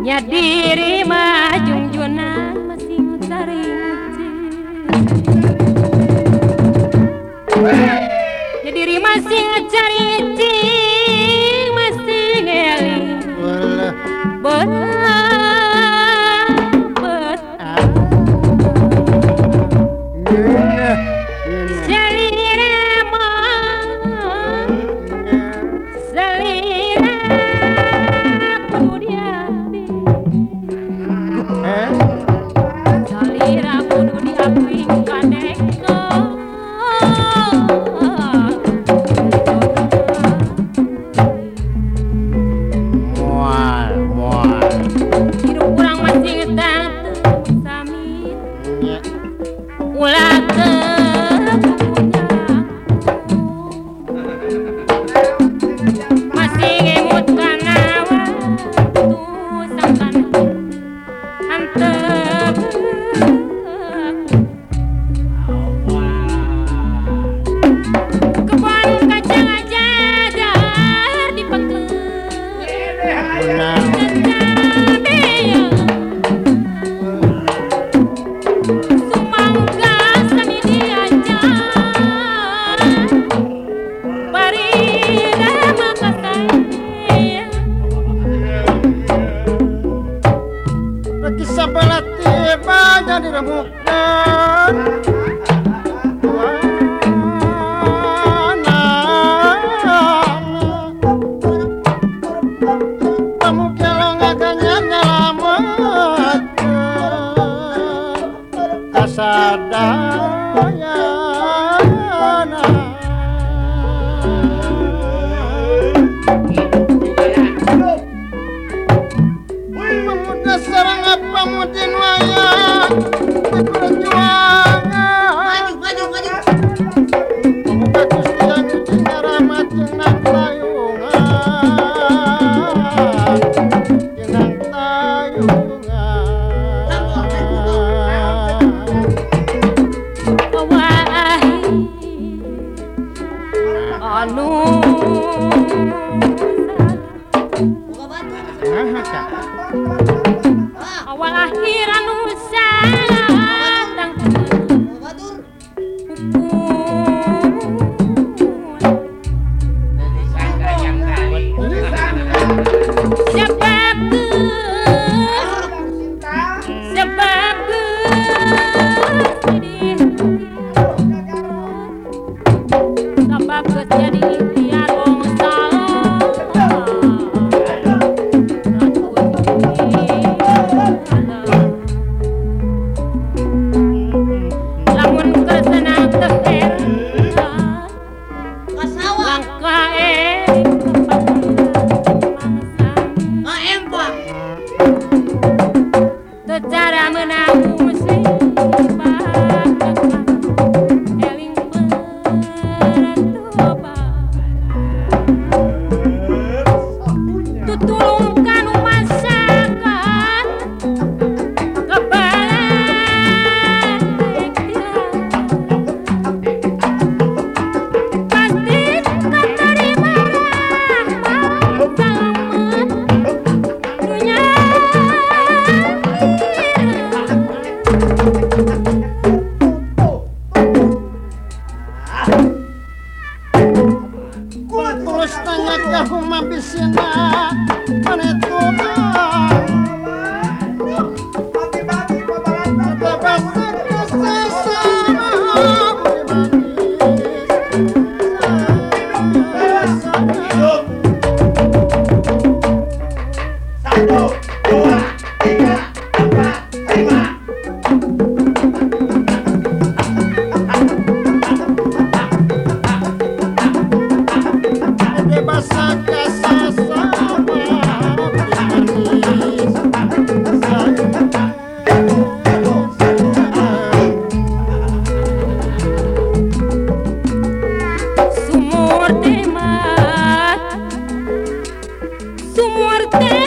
nyadiri mah jungjunan masih cari nyadiri masih cari Sadar I Manon. terus tangga ke rumah bisina menetup su muerte